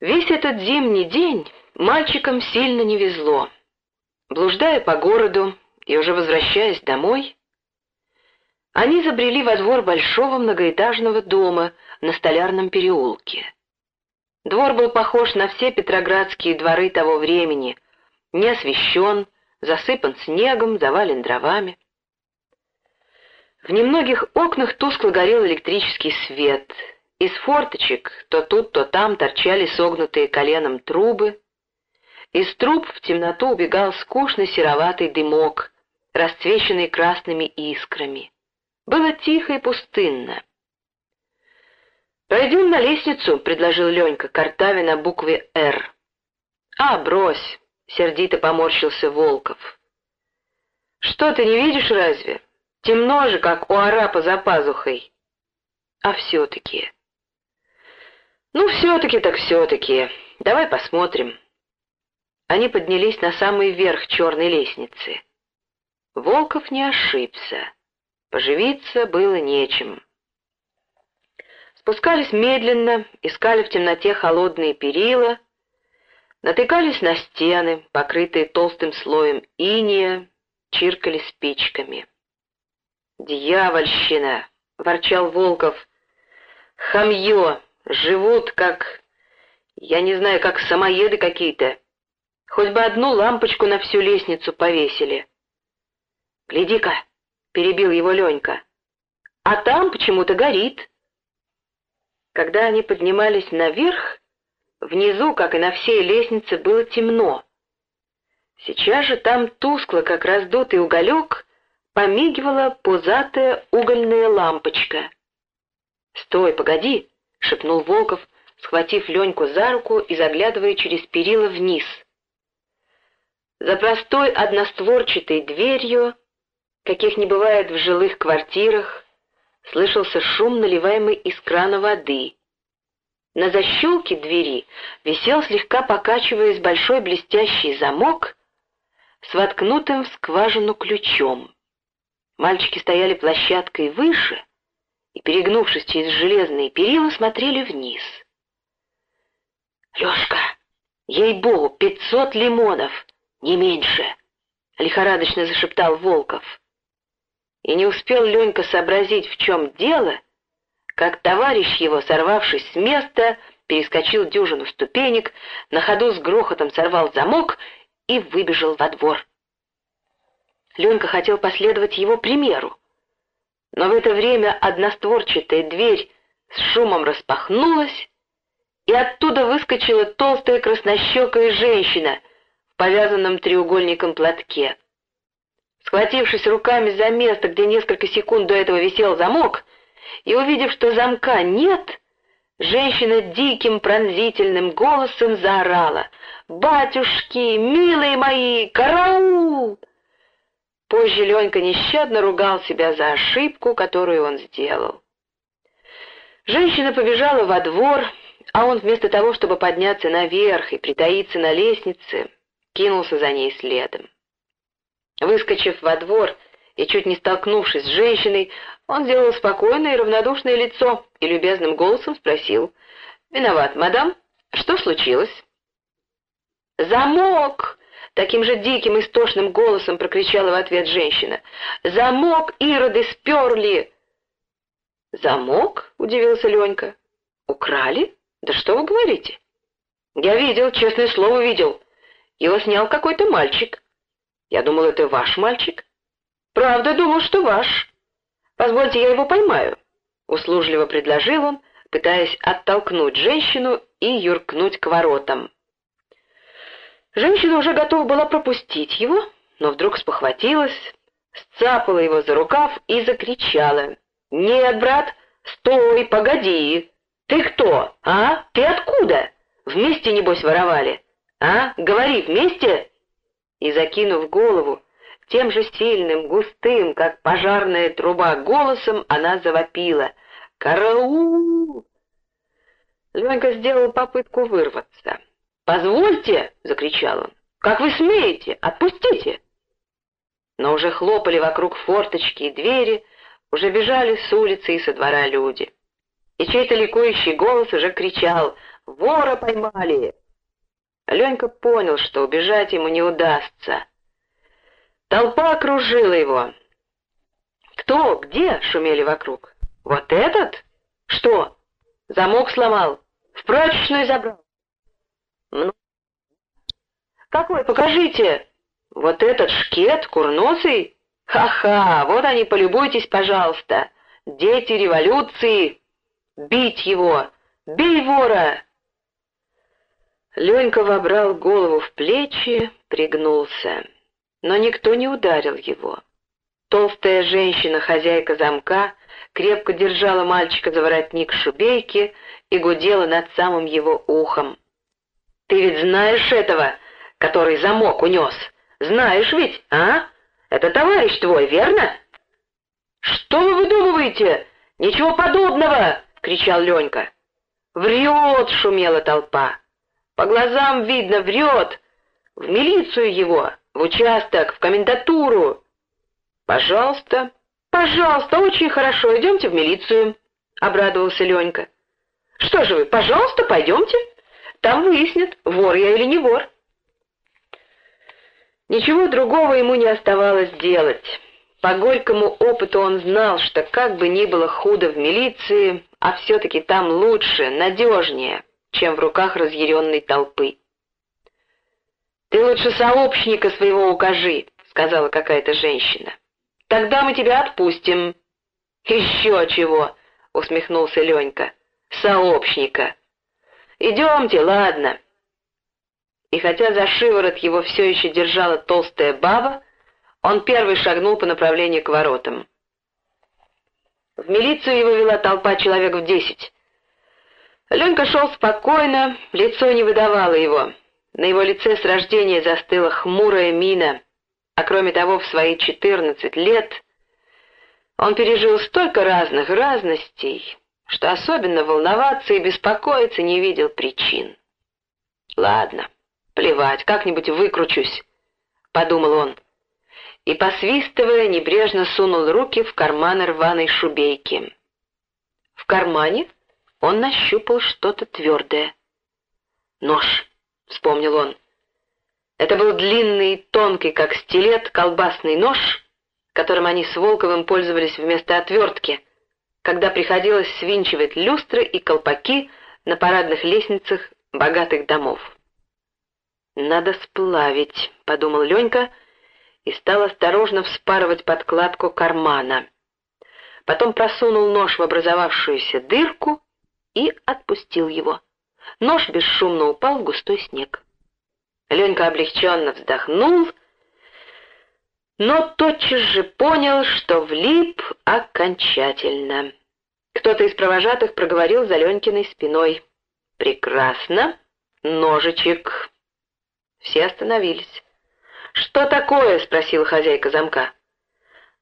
Весь этот зимний день мальчикам сильно не везло. Блуждая по городу и уже возвращаясь домой, они забрели во двор большого многоэтажного дома на Столярном переулке. Двор был похож на все петроградские дворы того времени, не освещен, засыпан снегом, завален дровами. В немногих окнах тускло горел электрический свет. Из форточек то тут, то там торчали согнутые коленом трубы. Из труб в темноту убегал скучный сероватый дымок, расцвеченный красными искрами. Было тихо и пустынно. «Пойдем на лестницу», — предложил Ленька, картавя на букве «Р». «А, брось», — сердито поморщился Волков. «Что, ты не видишь разве? Темно же, как у арапа за пазухой». «А все-таки...» «Ну, все-таки так все-таки. Давай посмотрим». Они поднялись на самый верх черной лестницы. Волков не ошибся. Поживиться было нечем. Спускались медленно, искали в темноте холодные перила, натыкались на стены, покрытые толстым слоем иния, чиркали спичками. «Дьявольщина!» — ворчал Волков. «Хамье! Живут как... Я не знаю, как самоеды какие-то. Хоть бы одну лампочку на всю лестницу повесили. «Гляди-ка!» — перебил его Ленька. «А там почему-то горит». Когда они поднимались наверх, внизу, как и на всей лестнице, было темно. Сейчас же там тускло, как раздутый уголек, помигивала пузатая угольная лампочка. «Стой, погоди!» — шепнул Волков, схватив Леньку за руку и заглядывая через перила вниз. За простой одностворчатой дверью, каких не бывает в жилых квартирах, слышался шум, наливаемый из крана воды. На защелке двери висел, слегка покачиваясь, большой блестящий замок с воткнутым в скважину ключом. Мальчики стояли площадкой выше и, перегнувшись через железные перила, смотрели вниз. «Лешка, ей-богу, пятьсот лимонов, не меньше!» — лихорадочно зашептал Волков. И не успел Ленька сообразить, в чем дело, как товарищ его, сорвавшись с места, перескочил дюжину ступенек, на ходу с грохотом сорвал замок и выбежал во двор. Ленька хотел последовать его примеру, но в это время одностворчатая дверь с шумом распахнулась, и оттуда выскочила толстая краснощекая женщина в повязанном треугольником платке. Схватившись руками за место, где несколько секунд до этого висел замок, и увидев, что замка нет, женщина диким пронзительным голосом заорала «Батюшки, милые мои, караул!» Позже Ленька нещадно ругал себя за ошибку, которую он сделал. Женщина побежала во двор, а он вместо того, чтобы подняться наверх и притаиться на лестнице, кинулся за ней следом. Выскочив во двор и чуть не столкнувшись с женщиной, он сделал спокойное и равнодушное лицо и любезным голосом спросил, «Виноват, мадам, что случилось?» «Замок!» Таким же диким истошным голосом прокричала в ответ женщина. «Замок, ироды, сперли!» «Замок?» — удивился Ленька. «Украли? Да что вы говорите?» «Я видел, честное слово, видел. Его снял какой-то мальчик. Я думал, это ваш мальчик». «Правда, думал, что ваш. Позвольте, я его поймаю», — услужливо предложил он, пытаясь оттолкнуть женщину и юркнуть к воротам. Женщина уже готова была пропустить его, но вдруг спохватилась, сцапала его за рукав и закричала. «Нет, брат, стой, погоди! Ты кто, а? Ты откуда? Вместе, небось, воровали? А? Говори, вместе?» И, закинув голову, тем же сильным, густым, как пожарная труба, голосом она завопила. «Караул!» Ленька сделал попытку вырваться. «Позвольте!» — закричал он. «Как вы смеете? Отпустите!» Но уже хлопали вокруг форточки и двери, уже бежали с улицы и со двора люди. И чей-то ликующий голос уже кричал Вора поймали!» Ленька понял, что убежать ему не удастся. Толпа окружила его. «Кто? Где?» — шумели вокруг. «Вот этот? Что? Замок сломал, в прачечную забрал». «Ну, какой, покажите!» «Вот этот шкет, курносый? Ха-ха, вот они, полюбуйтесь, пожалуйста. Дети революции! Бить его! Бей вора!» Ленька вобрал голову в плечи, пригнулся. Но никто не ударил его. Толстая женщина, хозяйка замка, крепко держала мальчика за воротник шубейки и гудела над самым его ухом. «Ты ведь знаешь этого, который замок унес? Знаешь ведь, а? Это товарищ твой, верно?» «Что вы выдумываете? Ничего подобного!» — кричал Ленька. «Врет!» — шумела толпа. «По глазам видно, врет! В милицию его, в участок, в комендатуру!» «Пожалуйста, пожалуйста, очень хорошо, идемте в милицию», — обрадовался Ленька. «Что же вы, пожалуйста, пойдемте. Там выяснят, вор я или не вор». Ничего другого ему не оставалось делать. По горькому опыту он знал, что как бы ни было худо в милиции, а все-таки там лучше, надежнее, чем в руках разъяренной толпы. «Ты лучше сообщника своего укажи», — сказала какая-то женщина. «Тогда мы тебя отпустим». «Еще чего», — усмехнулся Ленька. «Сообщника». «Идемте, ладно». И хотя за шиворот его все еще держала толстая баба, он первый шагнул по направлению к воротам. В милицию его вела толпа человек в десять. Ленька шел спокойно, лицо не выдавало его. На его лице с рождения застыла хмурая мина, а кроме того, в свои четырнадцать лет он пережил столько разных разностей, что особенно волноваться и беспокоиться не видел причин. «Ладно, плевать, как-нибудь выкручусь», — подумал он и, посвистывая, небрежно сунул руки в карман рваной шубейки. В кармане он нащупал что-то твердое. «Нож», — вспомнил он. Это был длинный, тонкий, как стилет, колбасный нож, которым они с Волковым пользовались вместо отвертки, когда приходилось свинчивать люстры и колпаки на парадных лестницах богатых домов. «Надо сплавить», — подумал Ленька, — и стал осторожно вспарывать подкладку кармана. Потом просунул нож в образовавшуюся дырку и отпустил его. Нож бесшумно упал в густой снег. Ленька облегченно вздохнул, но тотчас же понял, что влип окончательно. Кто-то из провожатых проговорил за Ленькиной спиной. «Прекрасно! Ножичек!» Все остановились. «Что такое?» — спросила хозяйка замка.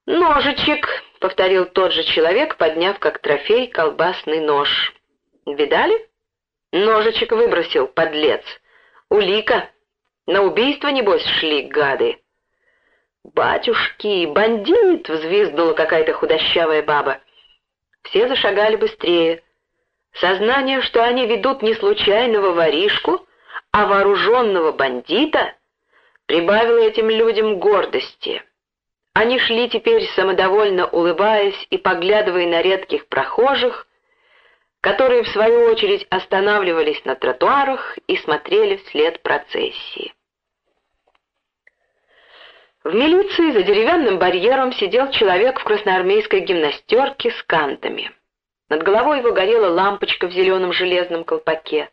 «Ножичек», — повторил тот же человек, подняв как трофей колбасный нож. «Видали?» «Ножичек выбросил, подлец. Улика. На убийство, небось, шли гады». «Батюшки, бандит!» — взвизгнула какая-то худощавая баба. Все зашагали быстрее. Сознание, что они ведут не случайного воришку, а вооруженного бандита — прибавило этим людям гордости. Они шли теперь самодовольно улыбаясь и поглядывая на редких прохожих, которые в свою очередь останавливались на тротуарах и смотрели вслед процессии. В милиции за деревянным барьером сидел человек в красноармейской гимнастерке с кантами. Над головой его горела лампочка в зеленом железном колпаке.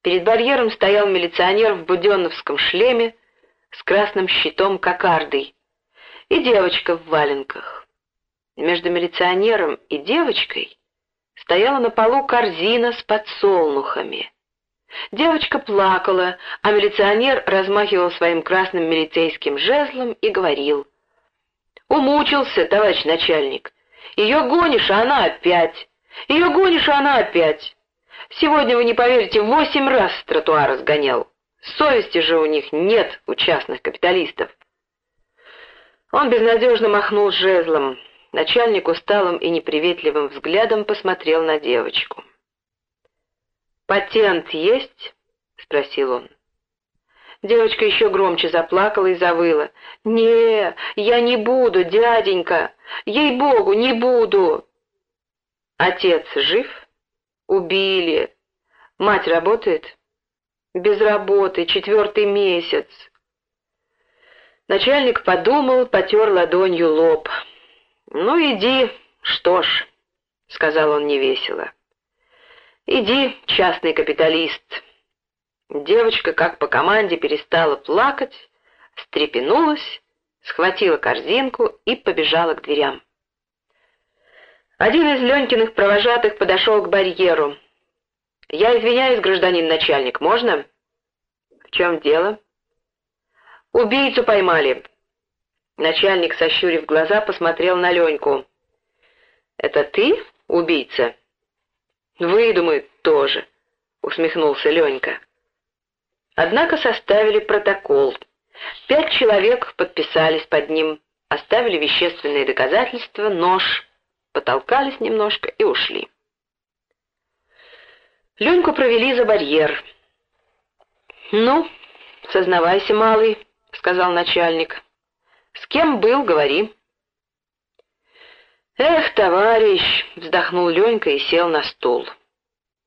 Перед барьером стоял милиционер в буденновском шлеме с красным щитом кокардой и девочка в валенках. Между милиционером и девочкой стояла на полу корзина с подсолнухами. Девочка плакала, а милиционер размахивал своим красным милицейским жезлом и говорил. «Умучился, товарищ начальник. Ее гонишь, а она опять. Ее гонишь, а она опять. Сегодня, вы не поверите, восемь раз с тротуара сгонял. Совести же у них нет, у частных капиталистов. Он безнадежно махнул жезлом. Начальник усталым и неприветливым взглядом посмотрел на девочку. «Патент есть?» — спросил он. Девочка еще громче заплакала и завыла. «Не, я не буду, дяденька! Ей-богу, не буду!» «Отец жив?» «Убили. Мать работает?» «Без работы, четвертый месяц». Начальник подумал, потер ладонью лоб. «Ну, иди, что ж», — сказал он невесело. «Иди, частный капиталист». Девочка, как по команде, перестала плакать, встрепенулась, схватила корзинку и побежала к дверям. Один из Ленькиных провожатых подошел к барьеру. «Я извиняюсь, гражданин начальник, можно?» «В чем дело?» «Убийцу поймали». Начальник, сощурив глаза, посмотрел на Леньку. «Это ты, убийца?» «Выдумают тоже», — усмехнулся Ленька. Однако составили протокол. Пять человек подписались под ним, оставили вещественные доказательства, нож, потолкались немножко и ушли. Леньку провели за барьер. «Ну, сознавайся, малый», — сказал начальник. «С кем был, говори». «Эх, товарищ!» — вздохнул Ленька и сел на стул.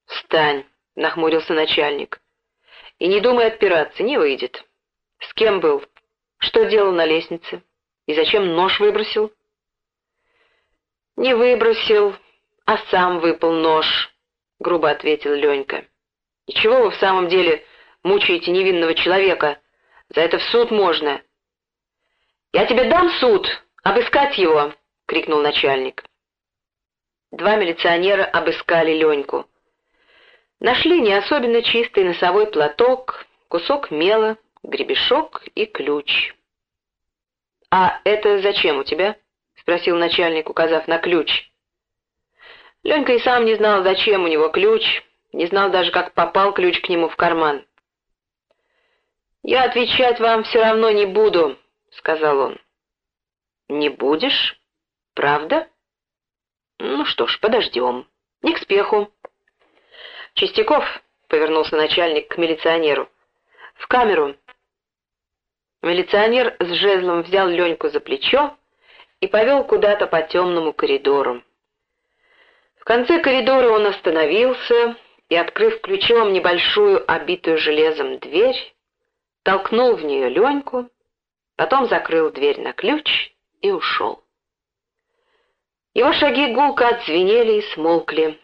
«Встань!» — нахмурился начальник. И не думай отпираться, не выйдет. С кем был? Что делал на лестнице? И зачем нож выбросил? Не выбросил, а сам выпал нож, грубо ответил Ленька. И чего вы в самом деле мучаете невинного человека? За это в суд можно. Я тебе дам суд, обыскать его, крикнул начальник. Два милиционера обыскали Леньку. Нашли не особенно чистый носовой платок, кусок мела, гребешок и ключ. «А это зачем у тебя?» — спросил начальник, указав на ключ. Ленька и сам не знал, зачем у него ключ, не знал даже, как попал ключ к нему в карман. «Я отвечать вам все равно не буду», — сказал он. «Не будешь? Правда?» «Ну что ж, подождем. Не к спеху. «Чистяков», — повернулся начальник к милиционеру, — «в камеру». Милиционер с жезлом взял Леньку за плечо и повел куда-то по темному коридору. В конце коридора он остановился и, открыв ключом небольшую, обитую железом дверь, толкнул в нее Леньку, потом закрыл дверь на ключ и ушел. Его шаги гулко отзвенели и смолкли.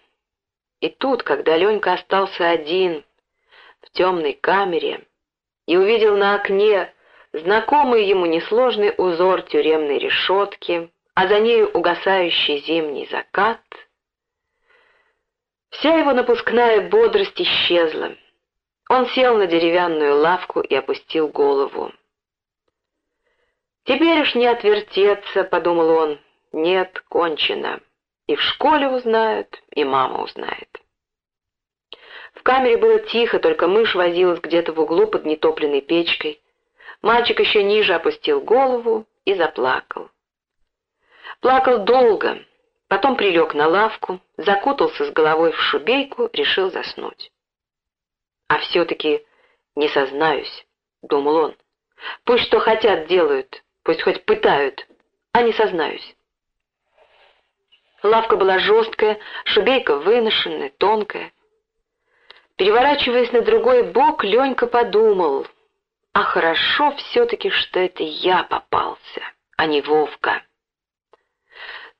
И тут, когда Ленька остался один в темной камере и увидел на окне знакомый ему несложный узор тюремной решетки, а за нею угасающий зимний закат, вся его напускная бодрость исчезла. Он сел на деревянную лавку и опустил голову. «Теперь уж не отвертеться», — подумал он, — «нет, кончено». И в школе узнают, и мама узнает. В камере было тихо, только мышь возилась где-то в углу под нетопленной печкой. Мальчик еще ниже опустил голову и заплакал. Плакал долго, потом прилег на лавку, закутался с головой в шубейку, решил заснуть. «А все-таки не сознаюсь», — думал он. «Пусть что хотят делают, пусть хоть пытают, а не сознаюсь». Лавка была жесткая, шубейка выношенная, тонкая. Переворачиваясь на другой бок, Ленька подумал, а хорошо все-таки, что это я попался, а не Вовка.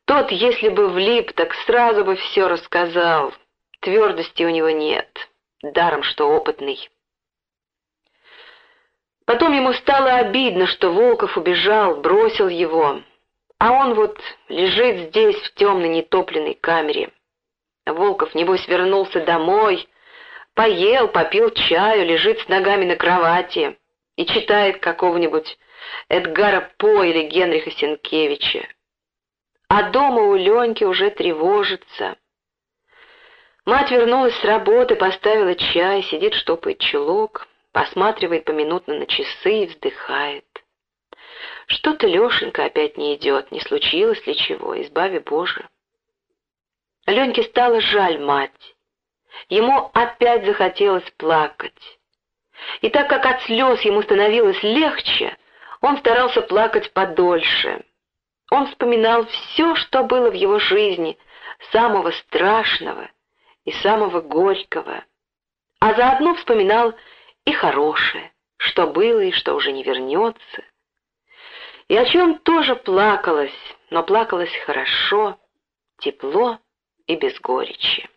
Тот, если бы влип, так сразу бы все рассказал. Твердости у него нет, даром что опытный. Потом ему стало обидно, что Волков убежал, бросил его. А он вот лежит здесь, в темной нетопленной камере. Волков, небось, вернулся домой, поел, попил чаю, лежит с ногами на кровати и читает какого-нибудь Эдгара По или Генриха Сенкевича. А дома у Леньки уже тревожится. Мать вернулась с работы, поставила чай, сидит, штопает чулок, посматривает поминутно на часы и вздыхает. Что-то Лешенька опять не идет, не случилось ли чего, избави Боже. Леньке стало жаль мать. ему опять захотелось плакать. И так как от слез ему становилось легче, он старался плакать подольше. Он вспоминал все, что было в его жизни, самого страшного и самого горького, а заодно вспоминал и хорошее, что было и что уже не вернется, и о чем тоже плакалось, но плакалось хорошо, тепло и без горечи.